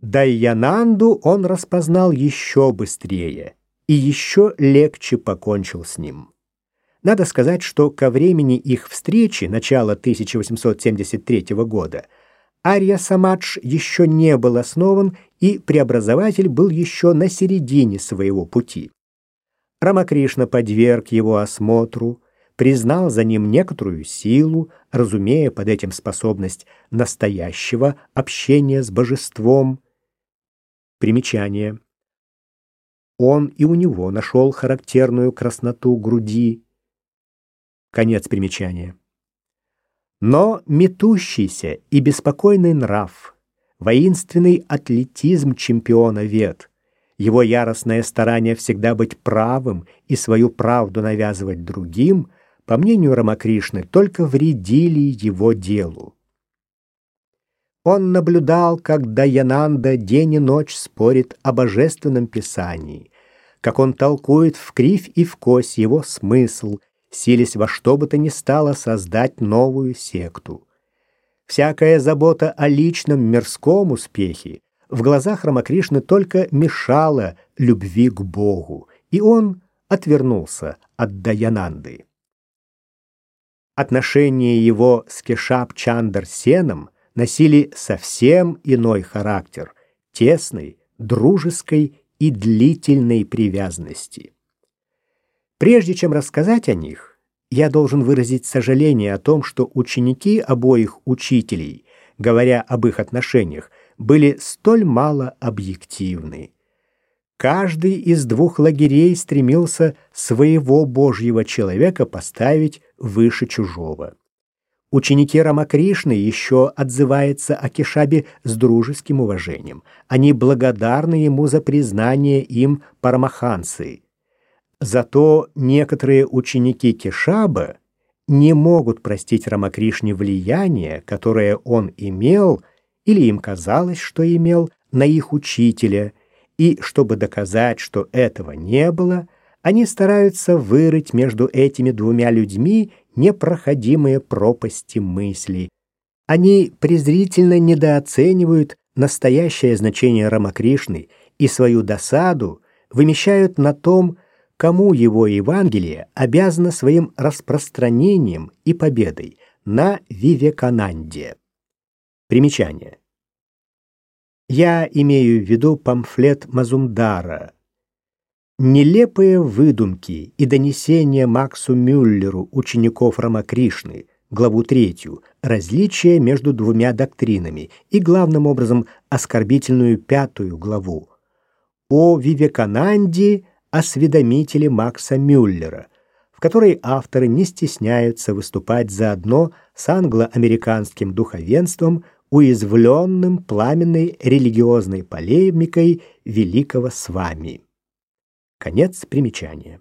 Дайянанду он распознал еще быстрее и еще легче покончил с ним. Надо сказать, что ко времени их встречи, начала 1873 года, Ария Самадж еще не был основан, и преобразователь был еще на середине своего пути. Рамакришна подверг его осмотру, признал за ним некоторую силу, разумея под этим способность настоящего общения с божеством. Примечание. Он и у него нашел характерную красноту груди. Конец примечания. Но метущийся и беспокойный нрав, воинственный атлетизм чемпиона вет, его яростное старание всегда быть правым и свою правду навязывать другим — по мнению Рамакришны, только вредили его делу. Он наблюдал, как Даянанда день и ночь спорит о божественном писании, как он толкует в кривь и в кось его смысл, силясь во что бы то ни стало создать новую секту. Всякая забота о личном мирском успехе в глазах Рамакришны только мешала любви к Богу, и он отвернулся от Даянанды. Отношения его с Кешап Чандр Сеном носили совсем иной характер, тесной, дружеской и длительной привязанности. Прежде чем рассказать о них, я должен выразить сожаление о том, что ученики обоих учителей, говоря об их отношениях, были столь мало объективны. Каждый из двух лагерей стремился своего Божьего человека поставить выше чужого. Ученики Рамакришны еще отзываются о Кешабе с дружеским уважением. Они благодарны ему за признание им парамаханцы. Зато некоторые ученики Кешаба не могут простить Рамакришне влияние, которое он имел, или им казалось, что имел, на их учителя – и чтобы доказать, что этого не было, они стараются вырыть между этими двумя людьми непроходимые пропасти мысли. Они презрительно недооценивают настоящее значение Рамакришны и свою досаду вымещают на том, кому его Евангелие обязано своим распространением и победой на Вивекананде. Примечание. Я имею в виду памфлет Мазумдара. Нелепые выдумки и донесения Максу Мюллеру учеников Рамакришны, главу третью, различия между двумя доктринами и, главным образом, оскорбительную пятую главу. О Вивекананде осведомителе Макса Мюллера, в которой авторы не стесняются выступать заодно с англо-американским духовенством уязвленным пламенной религиозной полемикой великого с вами. Конец примечания.